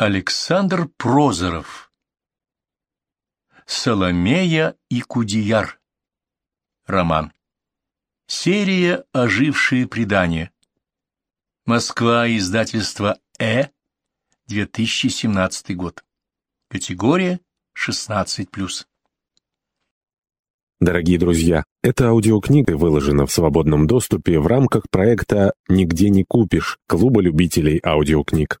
Александр Прозоров Соломея и Кудияр Роман Серия «Ожившие предания» Москва, издательство «Э», 2017 год. Категория 16+. Дорогие друзья, эта аудиокнига выложена в свободном доступе в рамках проекта «Нигде не купишь» Клуба любителей аудиокниг.